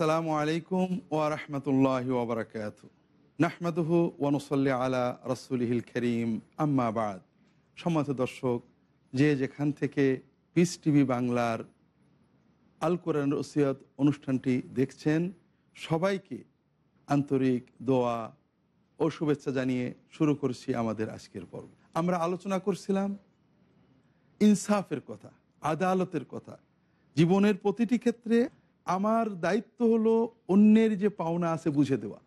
আসসালামু আলাইকুম ওয়ারহমতুল্লাহ ওবরাকাত নাহমাদুহু ওয়ানুসল্লি আলা রসুলহিল করিম। আম্মা বাদ। সম্মানিত দর্শক, যে যেখান থেকে পিস টিভি বাংলার আল কোরআন রসিয়ত অনুষ্ঠানটি দেখছেন, সবাইকে আন্তরিক দোয়া ও শুভেচ্ছা জানিয়ে শুরু করছি আমাদের আজকের পর্ব। আমরা আলোচনা করছিলাম ইনসাফের কথা, আদালতের কথা। জীবনের প্রতিটি ক্ষেত্রে আমার দায়িত্ব হলো অন্যের যে পাওনা আছে বুঝে দেওয়া।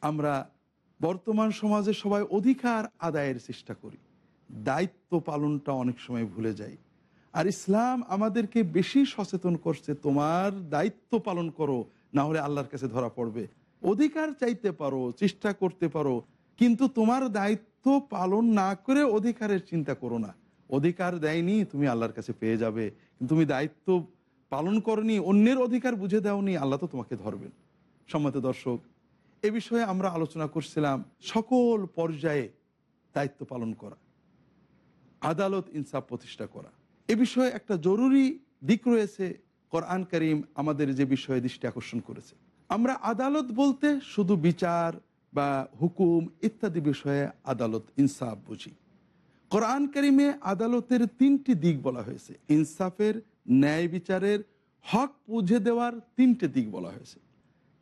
আমরা বর্তমান সমাজে সবাই অধিকার আদায়ের চেষ্টা করি। দায়িত্ব পালনটা অনেক সময় ভুলে যাই। আর ইসলাম আমাদেরকে বেশি সচেতন করছে, তোমার দায়িত্ব পালন করো, না হলে আল্লাহর কাছে ধরা পড়বে। অধিকার চাইতে পারো, চেষ্টা করতে পারো, কিন্তু তোমার দায়িত্ব পালন না করে অধিকারের চিন্তা করো না। অধিকার দেয়নি, তুমি আল্লাহর কাছে পেয়ে যাবে। কিন্তু তুমি দায়িত্ব পালন করনি, অন্যের অধিকার বুঝে দাওনি, আল্লাহ তো তোমাকে ধরবেন। সম্মত দর্শক, এ বিষয়ে আমরা আলোচনা করছিলাম সকল পর্যায়ে দায়িত্ব পালন করা, আদালত ইনসাফ প্রতিষ্ঠা করা। এ বিষয়ে একটা জরুরি দিক রয়েছে, কোরআন করিম আমাদের যে বিষয়ে দৃষ্টি আকর্ষণ করেছে। আমরা আদালত বলতে শুধু বিচার বা হুকুম ইত্যাদি বিষয়ে আদালত ইনসাফ বুঝি। কোরআন করিমে আদালতের তিনটি দিক বলা হয়েছে, ইনসাফের ন্যায় বিচারের হক বুঝে দেওয়ার তিনটে দিক বলা হয়েছে।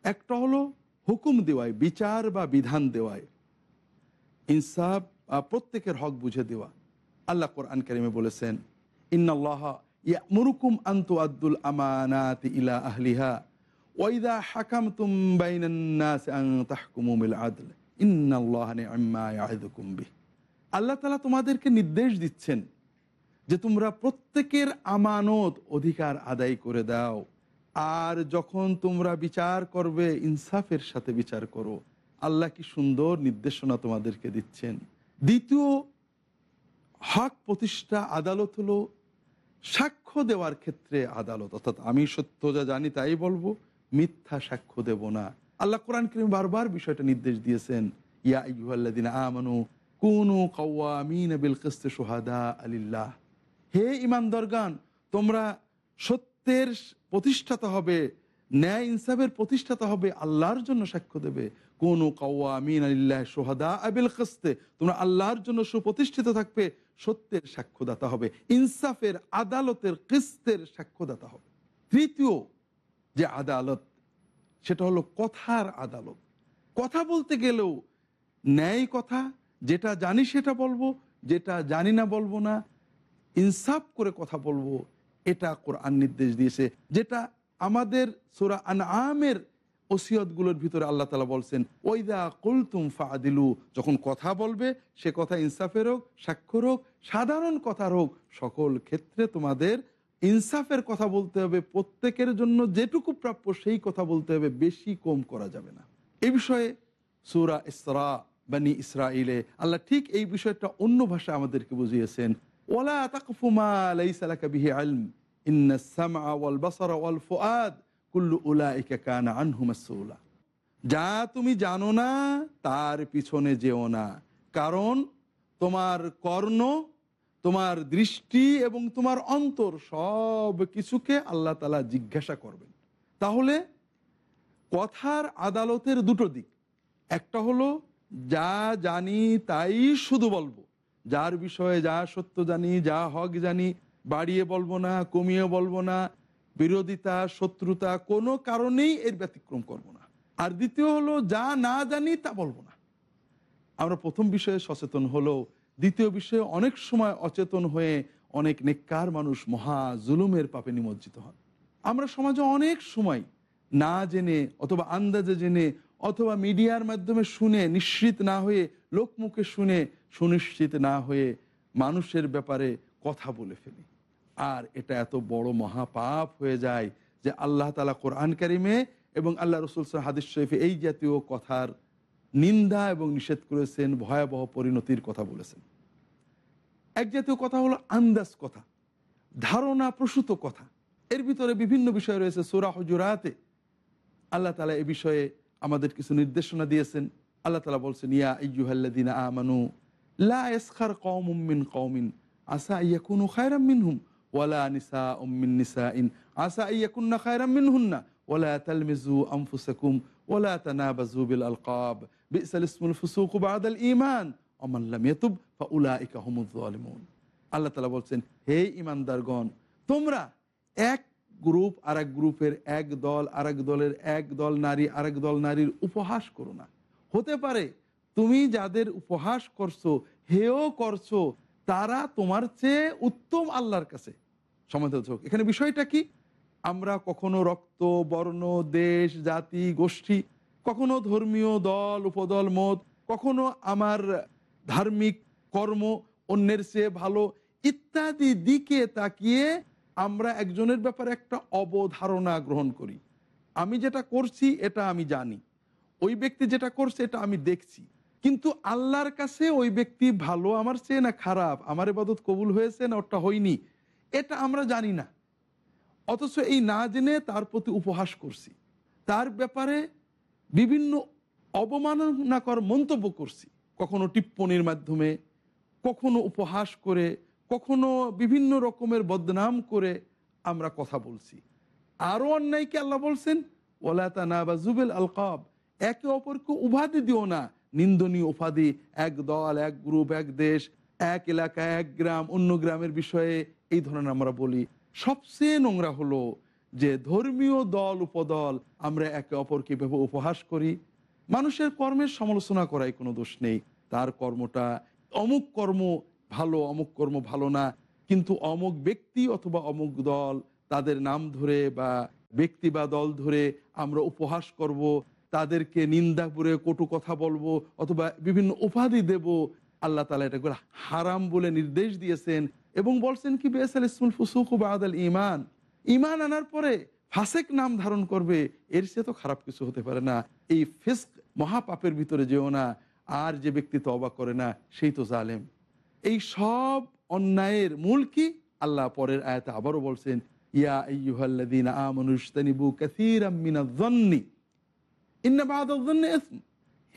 একটা হলো হুকুম দেওয়ায়, বিচার বা বিধান দেওয়ায়। ইনসাফ প্রত্যেকের হক বুঝে দেওয়া। আল্লাহ কোরআন করিমে বলেছেন, ইন্নাল্লাহ মুরুকুম আন্তু আব্দুল আমানাত ইলা আহলিহা ওয়াইদা হাকাম তুম আদল। বিহি। আল্লাহ তালা তোমাদেরকে নির্দেশ দিচ্ছেন যে তোমরা প্রত্যেকের আমানত অধিকার আদায় করে দাও। আর যখন তোমরা বিচার করবে, ইনসাফের সাথে বিচার করো। আল্লাহ কি সুন্দর নির্দেশনা তোমাদেরকে দিচ্ছেন। দ্বিতীয়, হক প্রতিষ্ঠা আদালত হলো সাক্ষ্য দেওয়ার ক্ষেত্রে আদালত। অর্থাৎ আমি সত্য যা জানি তাই বলব, মিথ্যা সাক্ষ্য দেব না। আল্লাহ কোরআন করিম বারবার বিষয়টা নির্দেশ দিয়েছেন, ইয়া ইহুয়াল্লাদিন আমানু কুনু কওয়ামিন বিল কিসতি সোহাদা আলিল্লাহ হে ইমানদরগান তোমরা সত্যের প্রতিষ্ঠাতা হবে, ন্যায় ইনসাফের প্রতিষ্ঠাতা হবে, আল্লাহর জন্য সাক্ষ্য দেবে। কোন কওয়ামিন আলিল্লাহ সোহাদা আবিল কিস্তে, তোমরা আল্লাহর জন্য সুপ্রতিষ্ঠিত থাকবে, সত্যের সাক্ষ্যদাতা হবে, ইনসাফের আদালতের কিস্তের সাক্ষ্যদাতা হবে। তৃতীয় যে আদালত, সেটা হলো কথার আদালত। কথা বলতে গেলেও ন্যায় কথা, যেটা জানি সেটা বলব, যেটা জানি না বলব না ইনসাফ করে কথা বলব, এটা কোরআন নির্দেশ দিয়েছে। যেটা আমাদের সুরা আন আমের ওসিয়তগুলোর ভিতরে আল্লাহ তালা বলছেন ওইদা কুলতুম ফাদিলু যখন কথা বলবে, সে কথা ইনসাফের হোক, স্বাক্ষর হোক, সাধারণ কথার হোক, সকল ক্ষেত্রে তোমাদের ইনসাফের কথা বলতে হবে, প্রত্যেকের জন্য যেটুকু প্রাপ্য সেই কথা বলতে হবে, বেশি কম করা যাবে না। এ বিষয়ে সুরা ইসরা, বানি ইসরাইলে আল্লাহ ঠিক এই বিষয়টা অন্য ভাষায় আমাদেরকে বুঝিয়েছেন। ওলা তাকফুমা আলম সামা ওয়াল ওয়াল কুল্লু উলাইকা কানা যা তুমি জানো না, তার পিছনে যেও না। কারণ তোমার কর্ণ, তোমার দৃষ্টি এবং তোমার অন্তর সব কিছুকে আল্লাহ তালা জিজ্ঞাসা করবেন। তাহলে কথার আদালতের দুটো দিক। একটা হলো, যা জানি তাই শুধু বলব। যার বিষয়ে যা সত্য জানি, যা হক জানি, বাড়িয়ে বলব না, কমিয়ে বলব না, বিরোধিতা, শত্রুতা, কোনো কারণেই এর ব্যতিক্রম করব না। আর দ্বিতীয় হলো, যা না জানি তা বলব না। আমরা প্রথম বিষয়ে সচেতন হলো দ্বিতীয় বিষয়ে অনেক সময় অচেতন হয়ে অনেক নেককার মানুষ মহা জুলুমের পাপে নিমজ্জিত হন। আমরা সমাজে অনেক সময় না জেনে অথবা আন্দাজে জেনে অথবা মিডিয়ার মাধ্যমে শুনে নিশ্চিত না হয়ে লোকমুখে শুনে সুনিশ্চিত না হয়ে মানুষের ব্যাপারে কথা বলে ফেলি। আর এটা এত বড় মহাপাপ হয়ে যায় যে আল্লাহ তালা কোরআন কারিমে এবং আল্লাহ রসুল হাদিস শরীফে এই জাতীয় কথার নিন্দা এবং নিষেধ করেছেন, ভয়াবহ পরিণতির কথা বলেছেন। এক জাতীয় কথা হলো আন্দাজ কথা, ধারণা প্রসূত কথা। এর ভিতরে বিভিন্ন বিষয় রয়েছে। সোরা হজুরাতে আল্লাহ তালা এ বিষয়ে আমাদের কিছু নির্দেশনা দিয়েছেন। আল্লাহ তালা বলছেন ইয়া ইয়ুহাল্লাদিন আমানু লা ইসখার কওমুম মিন কওমিন আসা ইয়াকুনু খায়রাম মিনহুম ওয়ালা নিসা মিন নিসাইন আসা ইয়াকুন্না খায়রাম মিনহুন্না ওয়ালা তালমিজু আনফুসাকুম ওয়ালা তানাবাজু বিল আলকাব বিসাল ইসমুল ফুসুক বাদাল ঈমান ওমান লাম ইয়াতুব ফাউলাইকা হুমুজ জালিমুন আল্লাহ তালা বলছেন হে ইমানদারগণ তোমরা এক গ্রুপ আর এক গ্রুপের এক দল আর এক দলের এক দল নারী, আরেক দল নারীর উপহাস করো না। হতে পারে। তুমি যাদের উপহাস করছ হেও করছ, তারা তোমার চেয়ে উত্তম আল্লাহর কাছে। সমাধান সমাজ এখানে বিষয়টা কি? আমরা কখনো রক্ত, বর্ণ, দেশ, জাতি, গোষ্ঠী, কখনো ধর্মীয় দল, উপদল, মত, কখনো আমার ধার্মিক কর্ম, অন্যের চেয়ে ভালো ইত্যাদি দিকে তাকিয়ে আমরা একজনের ব্যাপারে একটা অবধারণা গ্রহণ করি। আমি যেটা করছি, এটা আমি জানি। ওই ব্যক্তি যেটা করছে, এটা আমি দেখছি। কিন্তু আল্লাহর কাছে ওই ব্যক্তি ভালো আমার চেয়ে না খারাপ, আমার এবাদত কবুল হয়েছে না ওটা হয়নি, এটা আমরা জানি না। অথচ এই না জেনে তার প্রতি উপহাস করছি। তার ব্যাপারে বিভিন্ন অবমাননাকর মন্তব্য করছি। কখনো টিপ্পনির মাধ্যমে, কখনো উপহাস করে, কখনো বিভিন্ন রকমের বদনাম করে আমরা কথা বলছি। আরও অন্যায়কে আল্লাহ বলছেন ওলাতানা বা জুবেল আলকাব একে অপরকে উপাধি দিও না। নিন্দনীয় উপাধি, এক দল, এক গ্রুপ, এক দেশ, এক এলাকা, এক গ্রাম, অন্য গ্রামের বিষয়ে এই ধরনের আমরা বলি। সবচেয়ে নোংরা হলো যে ধর্মীয় দল, উপদল আমরা একে অপরকে ভেবে উপহাস করি। মানুষের কর্মের সমালোচনা করাই কোনো দোষ নেই। তার কর্মটা অমুক কর্ম ভালো, অমুক কর্ম ভালো না। কিন্তু অমুক ব্যক্তি অথবা অমুক দল তাদের নাম ধরে বা ব্যক্তি বা দল ধরে আমরা উপহাস করব। তাদেরকে নিন্দা করে কটু কথা বলব অথবা বিভিন্ন উপাধি দেব। আল্লাহ তালা এটা করে হারাম বলে নির্দেশ দিয়েছেন এবং বলছেন কি বেসাল ইসমুল ফুসুক বাদাল ইমান ইমান আনার পরে ফাসেক নাম ধারণ করবে, এর সে তো খারাপ কিছু হতে পারে না। এই ফেস্ক মহাপাপের ভিতরে যেও না, আর যে ব্যক্তি অবাক করে না, সেই তো জালেম। এই সব অন্যায়ের মূল কি? আল্লাহ পরের আয়াতে আবারও বলছেন, ইয়া আইয়ুহাল্লাযীনা আমানু ইজতানিবু কাসীরাম মিনায-যন্নি ইন্না বা'দায-যন্নি ইসম।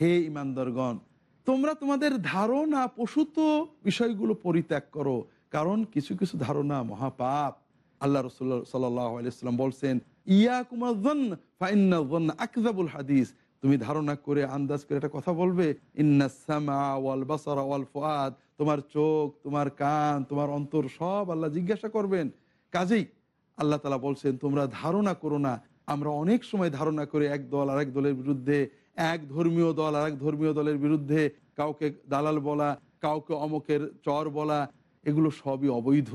হে ইমানদারগণ, তোমরা তোমাদের ধারণা পশুত বিষয়গুলো পরিত্যাগ করো, কারণ কিছু কিছু ধারণা মহাপাপ। আল্লাহ রসুল্লাহ সাল্লাহ আলাইসাল্লাম বলছেন ইয়া কুমার হাদিস। তুমি ধারণা করে, আন্দাজ করে একটা কথা বলবে তোমার চোখ, তোমার কান, তোমার অন্তর সব আল্লাহ জিজ্ঞাসা করবেন। কাজেই আল্লাহ তালা বলছেন, তোমরা ধারণা করো না আমরা অনেক সময় ধারণা করে এক দল আর এক দলের বিরুদ্ধে, এক ধর্মীয় দল আর এক ধর্মীয় দলের বিরুদ্ধে কাউকে দালাল বলা, কাউকে অমকের চর বলা, এগুলো সবই অবৈধ।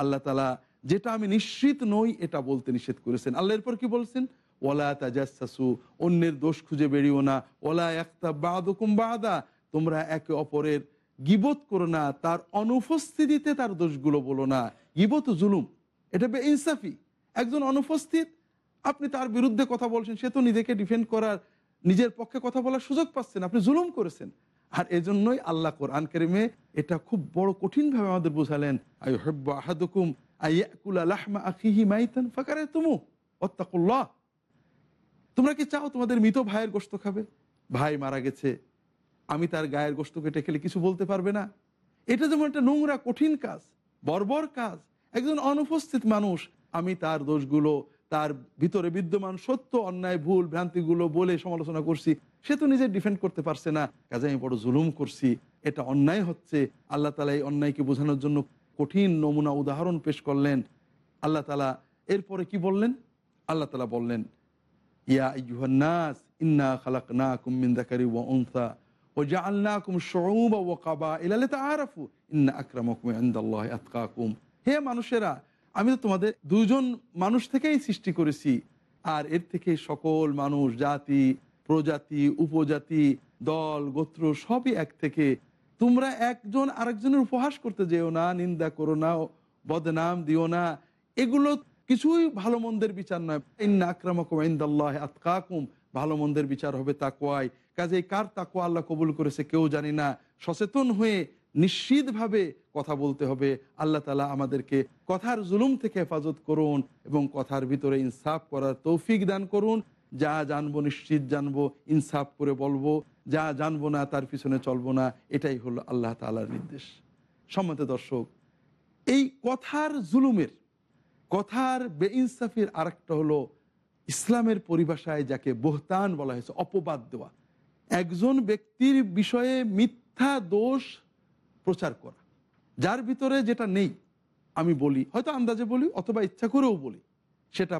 আল্লাহ তালা যেটা আমি নিশ্চিত নই, এটা বলতে নিষেধ করেছেন। আল্লাহ এরপর কি বলছেন? ওলা তাজাসু অন্যের দোষ খুঁজে বেরিও না। ওলা একটা বাদকুম বাদা, তোমরা একে অপরের গিবত করো না, তার অনুপস্থিতিতে তার দোষগুলো বলো না। গিবত জুলুম, এটা বে ইনসাফি একজন অনুপস্থিত আপনি তার বিরুদ্ধে কথা বলছেন, সে তো নিজেকে ডিফেন্ড করার, নিজের পক্ষে কথা বলার সুযোগ পাচ্ছেন, আপনি জুলুম করেছেন। আর এজন্যই আল্লাহ কোরআন কেরিমে এটা খুব বড় কঠিনভাবে আমাদের বোঝালেন ফাকারে তুমু তোমরা কি চাও তোমাদের মৃত ভাইয়ের গোস্ত খাবে? ভাই মারা গেছে, আমি তার গায়ের গোস্ত কেটে খেলে কিছু বলতে পারবে না। এটা যেমন একটা নোংরা, কঠিন কাজ, বর্বর কাজ, একজন অনুপস্থিত মানুষ, আমি তার দোষগুলো তার ভিতরে বিদ্যমান সত্য, অন্যায়, ভুল, ভ্রান্তিগুলো বলে সমালোচনা করছি, সে তো নিজে ডিফেন্ড করতে পারছে না। কাজে আমি বড় জুলুম করছি, এটা অন্যায় হচ্ছে। আল্লাহ তালা এই অন্যায়কে বোঝানোর জন্য কঠিন নমুনা উদাহরণ পেশ করলেন। আল্লাহ তালা এরপরে কি বললেন? আল্লাহ তালা বললেন, ইয়া ইউহান্নাস ইন্না খালাক না কুমিন দাকারি ও যা আল্লাহ কুম শৌবা ও কাবা ইলালে তা ইন্না আক্রামক আন্দাল্লাহ আতকাকুম। হে মানুষেরা আমি তো তোমাদের দুজন মানুষ থেকেই সৃষ্টি করেছি। আর এর থেকে সকল মানুষ, জাতি, প্রজাতি, উপজাতি, দল, গোত্র সবই এক থেকে। তোমরা একজন আরেকজনের উপহাস করতে যেও না, নিন্দা করো না, বদনাম দিও না। এগুলো কিছুই ভালো মন্দের বিচার নয়। ইন্না আতকাকুম। ভালো মন্দের বিচার হবে তাকোয়ায় কাজে কার তাকোয়া আল্লাহ কবুল করেছে কেউ জানি না। সচেতন হয়ে নিশ্চিতভাবে কথা বলতে হবে। আল্লাহ তালা আমাদেরকে কথার জুলুম থেকে হেফাজত করুন এবং কথার ভিতরে ইনসাফ করার তৌফিক দান করুন। যা জানব নিশ্চিত জানব, ইনসাফ করে বলব। যা জানব না তার পিছনে চলবো না, এটাই হলো আল্লাহ তালার নির্দেশ। সম্মত দর্শক, এই কথার জুলুমের, কথার বে বেইনসাফির আরেকটা হলো ইসলামের পরিভাষায় যাকে বহতান বলা হয়েছে, অপবাদ দেওয়া। একজন ব্যক্তির বিষয়ে মিথ্যা দোষ প্রচার করা। যার ভিতরে যেটা নেই, আমি বলি, হয়তো আন্দাজে বলি, অথবা ইচ্ছা করেও বলি, সেটা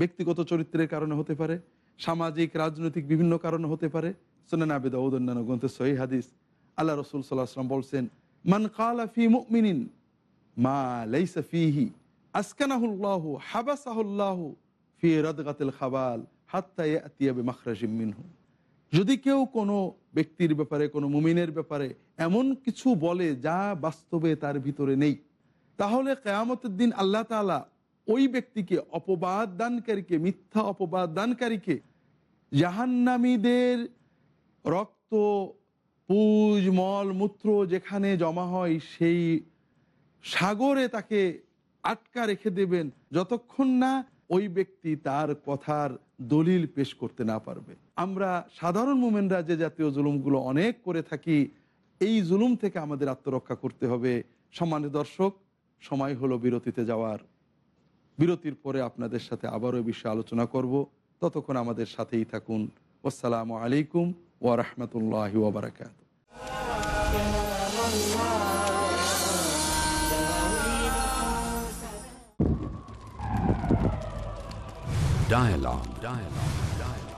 ব্যক্তিগত চরিত্রের কারণে হতে পারে, সামাজিক, রাজনৈতিক বিভিন্ন কারণে হতে পারে। সোনান আবেদা অন্যান্য গ্রন্থে সহি হাদিস। আল্লাহ রসুল সাল্লাহ আসলাম বলছেন, মান কালা ফি মুমিনিন, মা লাইসা ফিহি আসকানাহুল্লাহু হাবাসাহুল্লাহু ফি রাদগাতিল খাবাল, হাত্তা ইয়াতিয়া বিমাখরাজিম মিনহু। যদি কেউ কোনো ব্যক্তির ব্যাপারে, কোনো মুমিনের ব্যাপারে এমন কিছু বলে যা বাস্তবে তার ভিতরে নেই, তাহলে কেয়ামতের দিন আল্লাহ তালা ওই ব্যক্তিকে অপবাদ দানকারীকে, মিথ্যা অপবাদ দানকারীকে জাহান্নামীদের রক্ত, পুজ, মল, মূত্র যেখানে জমা হয় সেই সাগরে তাকে আটকা রেখে দেবেন, যতক্ষণ না ওই ব্যক্তি তার কথার দলিল পেশ করতে না পারবে। আমরা সাধারণ মোমেনরা যে জাতীয় জুলুমগুলো অনেক করে থাকি, এই জুলুম থেকে আমাদের আত্মরক্ষা করতে হবে সম্মানিত দর্শক, সময় হলো বিরতিতে যাওয়ার বিরতির পরে আপনাদের সাথে আবারও বিষয়ে আলোচনা করব ততক্ষণ আমাদের সাথেই থাকুন আসসালামু আলাইকুম ওয়া রাহমাতুল্লাহি ওয়া বারাকাতুহু Dialogue. Dialogue.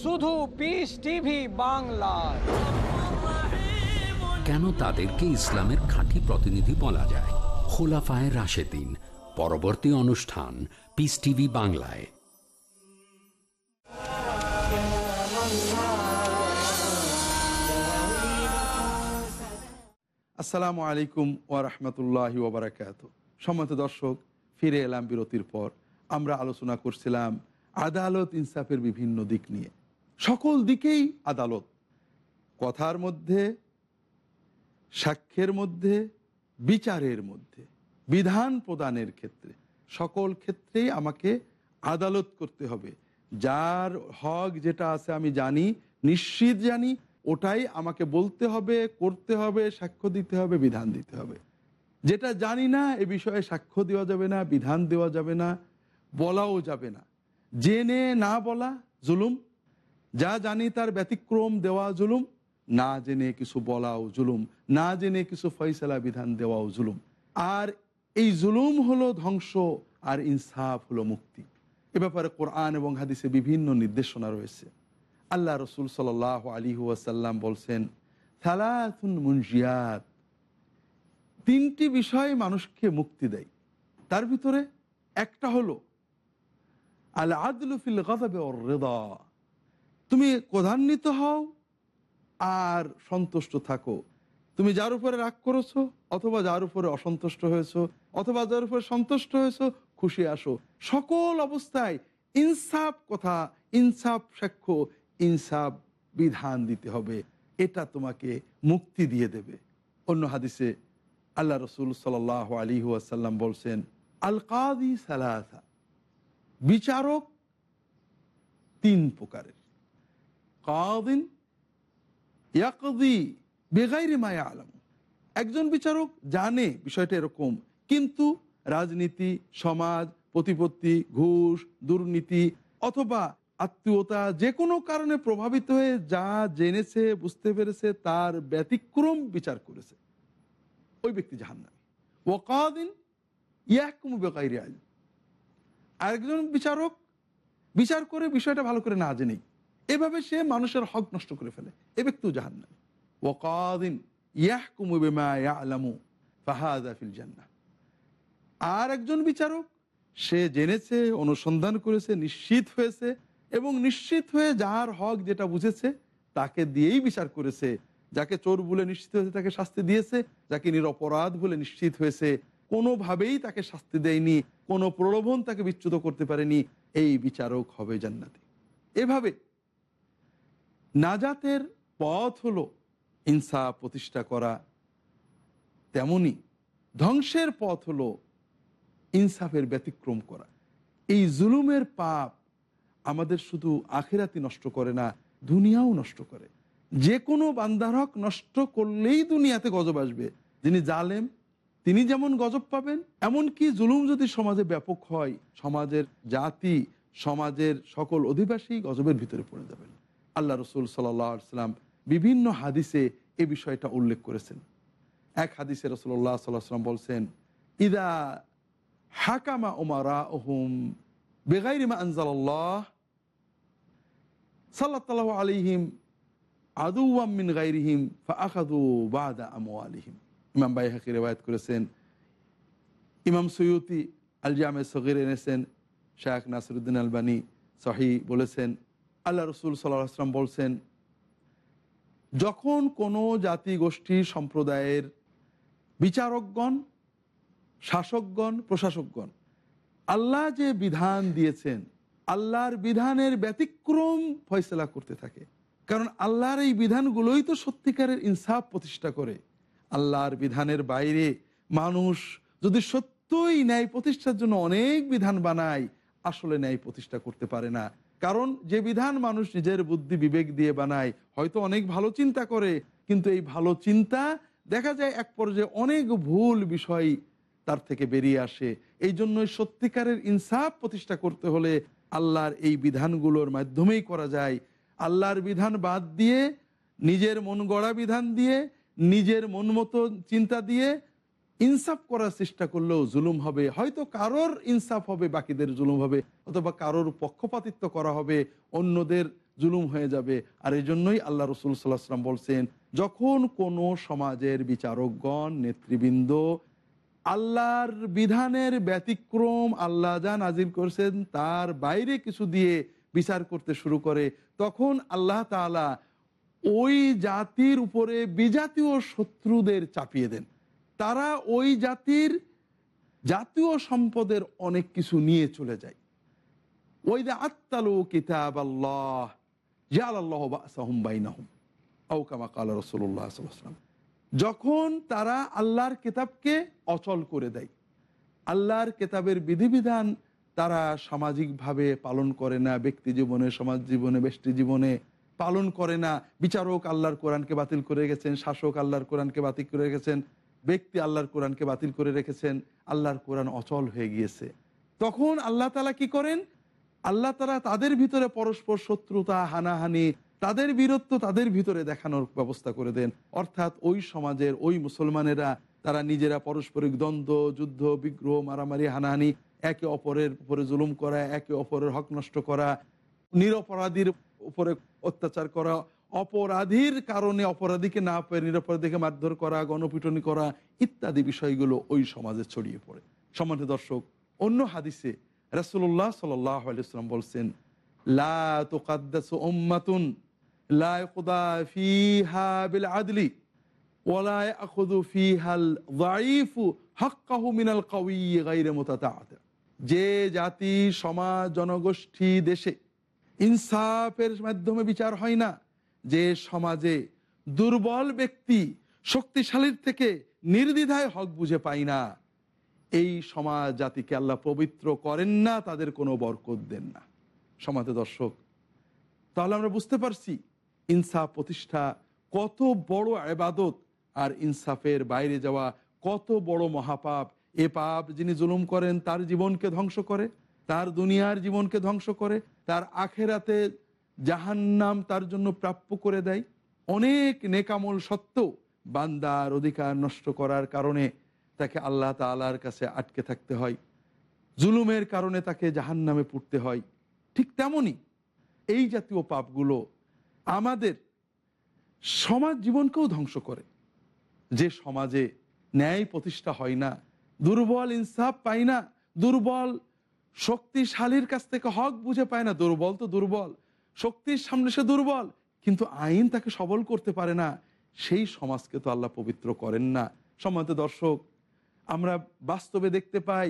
শুধু পিস টিভি বাংলায়। কেন তাদেরকে ইসলামের খাঁটি প্রতিনিধি বলা যায়? খোলাফায় রাশেদিন পরবর্তী অনুষ্ঠান পিস টিভি বাংলায়। আসসালামু আলাইকুম ওয়া রাহমাতুল্লাহি ওয়া বারাকাতু দর্শক ফিরে এলাম বিরতির পর। আমরা আলোচনা করছিলাম আদালত ইনসাফের বিভিন্ন দিক নিয়ে। সকল দিকেই আদালত। কথার মধ্যে, সাক্ষ্যের মধ্যে, বিচারের মধ্যে, বিধান প্রদানের ক্ষেত্রে, সকল ক্ষেত্রেই আমাকে আদালত করতে হবে। যার হক যেটা আছে আমি জানি, নিশ্চিত জানি, ওটাই আমাকে বলতে হবে, করতে হবে, সাক্ষ্য দিতে হবে, বিধান দিতে হবে। যেটা জানি না, এ বিষয়ে সাক্ষ্য দেওয়া যাবে না, বিধান দেওয়া যাবে না, বলাও যাবে না। জেনে না বলা, জুলুম যা জানি তার ব্যতিক্রম দেওয়া জুলুম, না জেনে কিছু বলাও জুলুম, না জেনে কিছু ফয়সালা বিধান দেওয়াও জুলুম। আর এই জুলুম হলো ধ্বংস, আর ইনসাফ হলো মুক্তি। এ ব্যাপারে কোরআন এবং হাদিসে বিভিন্ন নির্দেশনা রয়েছে। আল্লাহ রসুল সাল আলী ওয়াসাল্লাম বলছেন থালাথুন মুনজিয়াত। তিনটি বিষয় মানুষকে মুক্তি দেয়। তার ভিতরে একটা হলো আল আদলুফিল গজাবে ওর রেদা তুমি ক্রধান্বিত হও আর সন্তুষ্ট থাকো। তুমি যার উপরে রাগ করেছ অথবা যার উপরে অসন্তুষ্ট হয়েছো অথবা যার উপরে সন্তুষ্ট হয়েছো, খুশি আসো। সকল অবস্থায় ইনসাফ কথা, ইনসাফ সাক্ষ্য, ইনসাফ বিধান দিতে হবে। এটা তোমাকে মুক্তি দিয়ে দেবে। অন্য হাদিসে আল্লাহ রসুল সাল আলী ওয়াসাল্লাম বলছেন, আল কাদি সালাসা। বিচারক তিন প্রকারের। কাদিন ইয়াকদি মায়া আলম একজন বিচারক জানে বিষয়টা এরকম, কিন্তু রাজনীতি, সমাজ, প্রতিপত্তি, ঘুষ, দুর্নীতি অথবা আত্মীয়তা যে কোনো কারণে প্রভাবিত হয়ে যা জেনেছে, বুঝতে পেরেছে, তার ব্যতিক্রম বিচার করেছে। ওই ব্যক্তি জাহান্নামী। ওকাদিন ইয়াকুম বেকাইরে আল আরেকজন বিচারক বিচার করে বিষয়টা ভালো করে না জেনেই। এভাবে সে মানুষের হক নষ্ট করে ফেলে। এ ব্যক্তিও জাহান্নামী। ওকাদিন ইয়াহকুমু বিমা ইয়ালামু ফাহাদা ফিল জান্নাহ। আর একজন বিচারক, সে জেনেছে, অনুসন্ধান করেছে, নিশ্চিত হয়েছে এবং নিশ্চিত হয়ে যার হক যেটা বুঝেছে, তাকে দিয়েই বিচার করেছে। যাকে চোর বলে নিশ্চিত হয়েছে, তাকে শাস্তি দিয়েছে। যাকে নিরপরাধ বলে নিশ্চিত হয়েছে, কোনোভাবেই তাকে শাস্তি দেয়নি, কোনো প্রলোভন তাকে বিচ্যুত করতে পারেনি। এই বিচারক হবে জান্নাতি। এভাবে নাজাতের পথ হলো ইনসাফ প্রতিষ্ঠা করা। তেমনি ধ্বংসের পথ হলো ইনসাফের ব্যতিক্রম করা। এই জুলুমের পাপ আমাদের শুধু আখেরাতি নষ্ট করে না, দুনিয়াও নষ্ট করে। যে কোনো বান্দার হক নষ্ট করলেই দুনিয়াতে গজব আসবে। যিনি জালেম, তিনি যেমন গজব পাবেন, এমনকি জুলুম যদি সমাজে ব্যাপক হয়, সমাজের জাতি, সমাজের সকল অধিবাসী গজবের ভিতরে পড়ে যাবেন। আল্লাহ রসুল সাল্লাম বিভিন্ন হাদিসে এ বিষয়টা উল্লেখ করেছেন। এক হাদিসে রসুল্লাহ সাল্লাম বলছেন, ইদা হাকামা ওমারা ওহুম বেগাইরিমা আনজাল্লাহ সাল্লাহ আলিহিম আদুয়ামিন গাইরিহিম ফাখাদু বাদা আমু আলিহিম ইমাম বাই হাকি রেবায়ত করেছেন, ইমাম সৈয়তি আল জামে সগির এনেছেন শাহ নাসরুদ্দিন আলবানী সহি বলেছেন আল্লাহ রসুল সাল্লাহ আসলাম বলছেন, যখন কোনো জাতি গোষ্ঠী সম্প্রদায়ের বিচারকগণ, শাসকগণ, প্রশাসকগণ আল্লাহ যে বিধান দিয়েছেন, আল্লাহর বিধানের ব্যতিক্রম ফয়সলা করতে থাকে। কারণ আল্লাহর এই বিধানগুলোই তো সত্যিকারের ইনসাফ প্রতিষ্ঠা করে। আল্লাহর বিধানের বাইরে মানুষ যদি সত্যই ন্যায় প্রতিষ্ঠার জন্য অনেক বিধান বানায়, আসলে ন্যায় প্রতিষ্ঠা করতে পারে না। কারণ যে বিধান মানুষ নিজের বুদ্ধি, বিবেক দিয়ে বানায়, হয়তো অনেক ভালো চিন্তা করে, কিন্তু এই ভালো চিন্তা দেখা যায় এক পর্যায়ে অনেক ভুল বিষয় তার থেকে বেরিয়ে আসে। এই জন্যই সত্যিকারের ইনসাফ প্রতিষ্ঠা করতে হলে আল্লাহর এই বিধানগুলোর মাধ্যমেই করা যায়। আল্লাহর বিধান বাদ দিয়ে, নিজের মন গড়া বিধান দিয়ে, নিজের মন মতো চিন্তা দিয়ে ইনসাফ করার চেষ্টা করলেও জুলুম হবে। হয়তো কারোর ইনসাফ হবে, বাকিদের জুলুম হবে। অথবা কারোর পক্ষপাতিত্ব করা হবে, অন্যদের জুলুম হয়ে যাবে। আর এই জন্যই আল্লাহ রসুল সাল্লাহাম বলছেন, যখন কোনো সমাজের বিচারকগণ, নেতৃবৃন্দ আল্লাহর বিধানের ব্যতিক্রম আল্লাহ যা নাজিল করছেন, তার বাইরে কিছু দিয়ে বিচার করতে শুরু করে, তখন আল্লাহ তালা ওই জাতির উপরে বিজাতীয় শত্রুদের চাপিয়ে দেন। তারা ওই জাতির জাতীয় সম্পদের অনেক কিছু নিয়ে চলে যায়। ওই দা আত্মালু কিতাব আল্লাহ জাল আল্লাহ বাইনাহুম আউকামা কালা রসুল্লাহ সাল্লাম যখন তারা আল্লাহর কেতাবকে অচল করে দেয়, আল্লাহর কেতাবের বিধিবিধান তারা সামাজিকভাবে পালন করে না, ব্যক্তি জীবনে, সমাজ জীবনে ব্যষ্টি জীবনে পালন করে না। বিচারক আল্লাহর কোরআনকে বাতিল করে গেছেন, শাসক আল্লাহর কোরআনকে বাতিল করে গেছেন। ব্যক্তি আল্লাহর কোরআনকে বাতিল করে রেখেছেন, আল্লাহর কোরআন অচল হয়ে গিয়েছে। তখন আল্লাহ তালা কি করেন? আল্লাহ তালা তাদের ভিতরে পরস্পর শত্রুতা, হানাহানি, তাদের বীরত্ব তাদের ভিতরে দেখানোর ব্যবস্থা করে দেন। অর্থাৎ ওই সমাজের, ওই মুসলমানেরা, তারা নিজেরা পারস্পরিক দ্বন্দ্ব, যুদ্ধ, বিগ্রহ, মারামারি, হানাহানি, একে অপরের উপরে জুলুম করা, একে অপরের হক নষ্ট করা, নিরপরাধীর উপরে অত্যাচার করা অপরাধীর কারণে অপরাধীকে না পেয়ে নিরপরাধীকে মারধর করা, গণপিটনি করা ইত্যাদি বিষয়গুলো ওই সমাজে ছড়িয়ে পড়ে। সম্মানিত দর্শক, অন্য হাদিসে রাসুল্লাহ সাল্লাম বলছেন, লা আদলি যে জাতি, সমাজ, জনগোষ্ঠী, দেশে ইনসাফের মাধ্যমে বিচার হয় না যে সমাজে দুর্বল ব্যক্তি শক্তিশালীর থেকে নির্দ্বিধায় হক বুঝে পায় না, এই সমাজ জাতিকে আল্লাহ পবিত্র করেন না, তাদের কোনো বরকত দেন না। সমাজে দর্শক, তাহলে আমরা বুঝতে পারছি ইনসাফ প্রতিষ্ঠা কত বড় আবাদত আর ইনসাফের বাইরে যাওয়া কত বড় মহাপাপ। এ পাপ যিনি জুলুম করেন, তার জীবনকে ধ্বংস করে, তার দুনিয়ার জীবনকে ধ্বংস করে, তার আখেরাতে জাহান্নাম তার জন্য প্রাপ্য করে দেয়। অনেক নেকামল সত্ত্বেও বান্দার অধিকার নষ্ট করার কারণে তাকে আল্লাহ তালার কাছে আটকে থাকতে হয়। জুলুমের কারণে তাকে জাহান্নামে পুড়তে হয়। ঠিক তেমনই এই জাতীয় পাপগুলো আমাদের সমাজ জীবনকেও ধ্বংস করে। যে সমাজে ন্যায় প্রতিষ্ঠা হয় না, দুর্বল ইনসাফ পায় না, দুর্বল শক্তিশালীর কাছ থেকে হক বুঝে পায় না, দুর্বল তো দুর্বল। শক্তির সামনে সে দুর্বল, কিন্তু আইন তাকে সবল করতে পারে না। সেই সমাজকে তো আল্লাহ পবিত্র করেন না। সম্মানিত দর্শক, আমরা বাস্তবে দেখতে পাই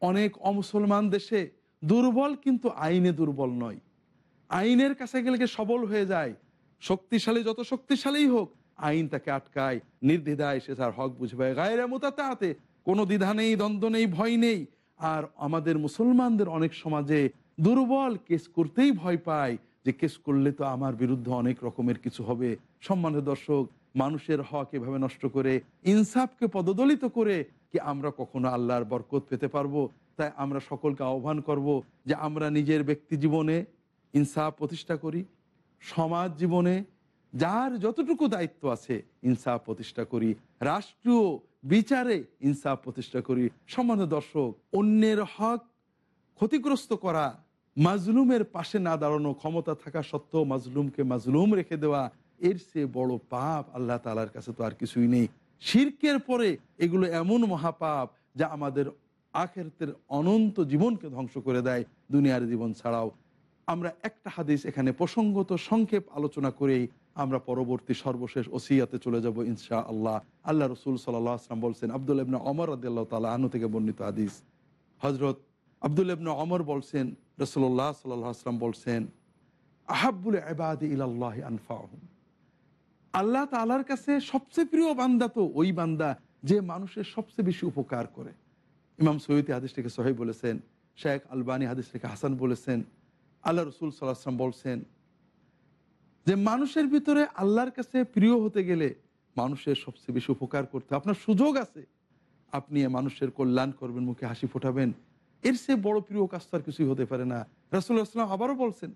অনেক অমুসলমান দেশে দুর্বল কিন্তু আইনে দুর্বল নয়। আইনের কাছে গেলে সবল হয়ে যায়। শক্তিশালী যত শক্তিশালী হোক, আইন তাকে আটকায়। নির্দ্বিধায় সে তার হক বুঝে পায়। গায়ের মোতাতে কোনো দ্বিধা নেই, দ্বন্দ্ব নেই, ভয় নেই। আর আমাদের মুসলমানদের অনেক সমাজে দুর্বল কেস করতেই ভয় পায়। যে কেস করলে তো আমার বিরুদ্ধে অনেক রকমের কিছু হবে। সম্মানের দর্শক, মানুষের হক এভাবে নষ্ট করে, ইনসাফকে পদদলিত করে কি আমরা কখনো আল্লাহর বরকত পেতে পারব? তাই আমরা সকলকে আহ্বান করব যে আমরা নিজের ব্যক্তি জীবনে ইনসাফ প্রতিষ্ঠা করি, সমাজ জীবনে যার যতটুকু দায়িত্ব আছে ইনসাফ প্রতিষ্ঠা করি, রাষ্ট্রীয় বিচারে ইনসাফ প্রতিষ্ঠা করি। সম্মানিত দর্শক, অন্যের হক ক্ষতিগ্রস্ত করা মাজলুমের পাশে না দাঁড়ানো, ক্ষমতা থাকা সত্ত্বেও মাজলুমকে মাজলুম রেখে দেওয়া, এর সে বড় পাপ আল্লাহ তালার কাছে তো আর কিছুই নেই। শির্কের পরে এগুলো এমন মহাপাপ যা আমাদের আখেরতের অনন্ত জীবনকে ধ্বংস করে দেয় দুনিয়ার জীবন ছাড়াও। আমরা একটা হাদিস এখানে প্রসঙ্গত সংক্ষেপ আলোচনা করেই আমরা পরবর্তী সর্বশেষ ওসিয়াতে চলে যাব ইনশা আল্লাহ আল্লাহ রসুল সাল্লাহ আসলাম বলছেন, আব্দুল ইবনা অমর আদাল্লাহ তালা আনু থেকে বর্ণিত হাদিস। হজরত আব্দুল ইবনা অমর বলছেন রসুল্লাহ সাল্লাহ আসলাম বলছেন আহাবুল এবাদ ইলাল্লাহ আনফাহম আল্লাহ তালার কাছে সবচেয়ে প্রিয় বান্দা তো ওই বান্দা যে মানুষের সবচেয়ে বেশি উপকার করে। ইমাম সৈয়দি হাদিসটিকে সহি বলেছেন, শেখ আলবানী হাদিসটিকে হাসান বলেছেন, আল্লাহ রসুল সাল্লাহাম বলছেন যে মানুষের ভিতরে আল্লাহর কাছে প্রিয় হতে গেলে মানুষের সবচেয়ে বেশি উপকার করতে। আপনার সুযোগ আছে। আপনি মানুষের কল্যাণ করবেন, মুখে হাসি ফোটাবেন এর সে বড় প্রিয় কাজ তো আর কিছুই হতে পারে না। রাসুল্লাহাম আবারও বলছেন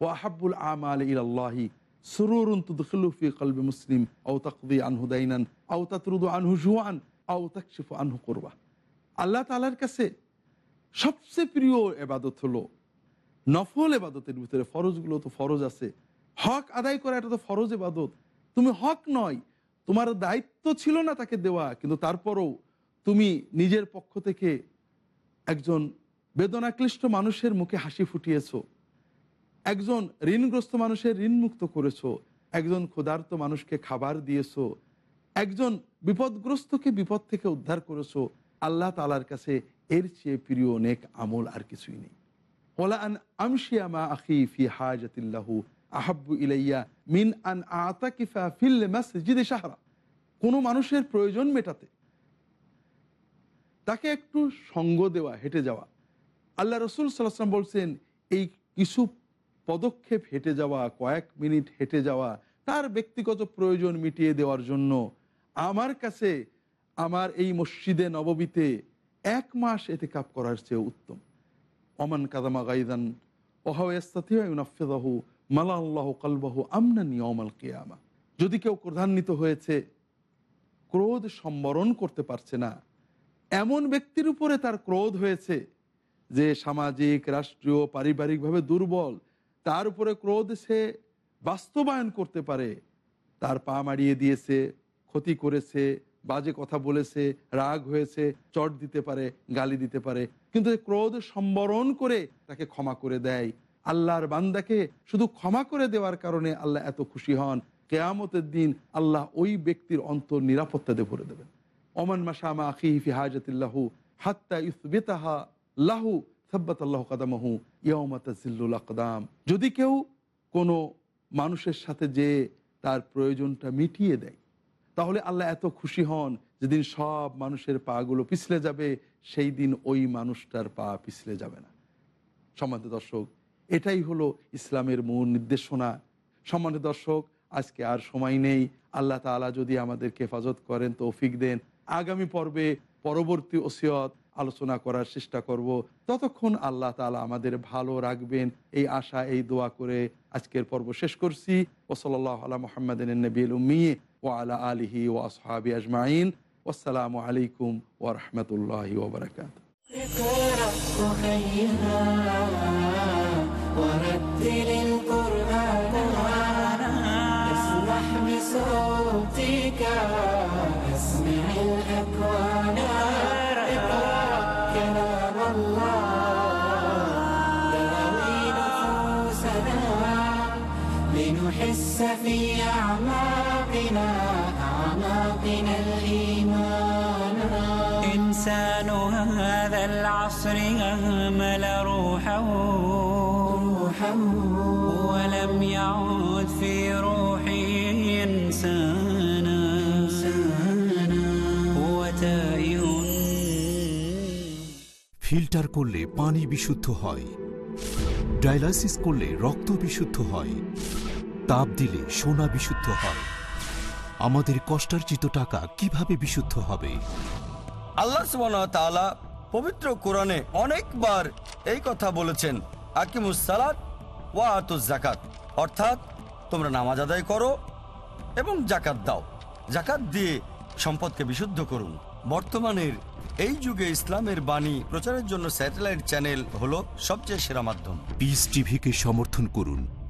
ও আহাবুল আমাল ইলাল্লাহি সুরুরুন তুদখিলুফি কলবে মুসলিম আনহু করবা। আল্লাহ তালার কাছে সবচেয়ে প্রিয় এবাদত হলো নফল এবাদতের ভিতরে ফরজগুলো তো ফরজ আছে। হক আদায় করা এটা তো ফরজ এবাদত তুমি হক নয়, তোমার দায়িত্ব ছিল না তাকে দেওয়া, কিন্তু তারপরও তুমি নিজের পক্ষ থেকে একজন বেদনাক্লিষ্ট মানুষের মুখে হাসি ফুটিয়েছ। একজন ঋণগ্রস্ত মানুষের ঋণ মুক্ত করেছ। একজন ক্ষুধার্ত মানুষকে খাবার দিয়েছ। একজন বিপদগ্রস্তকে বিপদ থেকে উদ্ধার করেছ। আল্লাহ তালার কাছে এর চেয়ে প্রিয় অনেক আমল আর কিছুই নেই। ওলা আন আমশিয়া মা আখি ফি হাজাতিল্লাহু আহাব্বু ইলাইয়া মিন আন আতাকিফা ফিল মাসজিদে সাহারা কোনো মানুষের প্রয়োজন মেটাতে তাকে একটু সঙ্গ দেওয়া, হেঁটে যাওয়া। আল্লাহ রসুল সাল্লাম বলছেন, এই কিছু পদক্ষেপ হেঁটে যাওয়া, কয়েক মিনিট হেঁটে যাওয়া, তার ব্যক্তিগত প্রয়োজন মিটিয়ে দেওয়ার জন্য আমার কাছে আমার এই মসজিদে, নববীতে এক মাস এতে কাপ করার চেয়ে উত্তম। অমান কাদামা গাইদান ওহাউফেদাহু মালা আল্লাহ কালবাহু আমনা নিয়মাল কেয়ামা। যদি কেউ ক্রধান্বিত হয়েছে, ক্রোধ সম্বরণ করতে পারছে না এমন ব্যক্তির উপরে তার ক্রোধ হয়েছে যে সামাজিক, রাষ্ট্রীয়, পারিবারিকভাবে দুর্বল, তার উপরে ক্রোধ সে বাস্তবায়ন করতে পারে। তার পা মারিয়ে দিয়েছে, ক্ষতি করেছে, বাজে কথা বলেছে, রাগ হয়েছে, চট দিতে পারে, গালি দিতে পারে। কিন্তু ক্রোধ সম্বরণ করে তাকে ক্ষমা করে দেয়। আল্লাহর বান্দাকে শুধু ক্ষমা করে দেওয়ার কারণে আল্লাহ এত খুশি হন। কেয়ামতের দিন আল্লাহ ওই ব্যক্তির অন্তর নিরাপত্তাতে ভরে দেবেন। অমান মাসামা আখিহি হাজাতিল্লাহু হাত্তা ইসবেতাহা লাহু আল্লাহ কাদামাহু ইয়মাতাজিল্লুল আকদাম। যদি কেউ কোনো মানুষের সাথে যে তার প্রয়োজনটা মিটিয়ে দেয়, তাহলে আল্লাহ এত খুশি হন যেদিন সব মানুষের পাগুলো পিছলে যাবে, সেই দিন ওই মানুষটার পা পিছলে যাবে না। সম্মানিত দর্শক, এটাই হলো ইসলামের মূল নির্দেশনা। সম্মানিত দর্শক, আজকে আর সময় নেই। আল্লাহ তাআলা যদি আমাদেরকে হেফাজত করেন, তৌফিক দেন। আগামী পর্বে পরবর্তী ওসিয়ত আলোচনা করার চেষ্টা করব ততক্ষণ আল্লাহ তাআলা আমাদের ভালো রাখবেন এই আশা এই দোয়া করে আজকের পর্ব শেষ করছি ওসলাল্লাহ আলা মোহাম্মদিন নবীল উম্মি ও আলা আলিহি ও আসহাবি আজমাইন আসসালামু আলাইকুম ওরহমতুল্লাহ ওবরাকাত اقرأ خيرا ورتل القرآن اسمح بصوتك في أعماقنا أعماقنا الإيمان إنسان هذا العصر أهمل روحه روحه ولم يعد في روحه إنسانا هو تائه ফিল্টার করলে পানি বিশুদ্ধ হয় ডায়ালাইসিস করলে রক্ত বিশুদ্ধ হয় তাপ দিলে সোনা বিশুদ্ধ হয়। আমাদের কষ্টার্জিত টাকা কীভাবে বিশুদ্ধ হবে? আল্লাহ তাআলা পবিত্র কোরআনে অনেকবার এই কথা বলেছেন আকিমুস সালাত ওয়া আতুজ জাকাত অর্থাৎ তোমরা নামাজ আদায় করো এবং জাকাত দাও। জাকাত দিয়ে সম্পদকে বিশুদ্ধ করুন। বর্তমানের এই যুগে ইসলামের বাণী প্রচারের জন্য স্যাটেলাইট চ্যানেল হলো সবচেয়ে সেরা মাধ্যম। পিস টিভিকে সমর্থন করুন।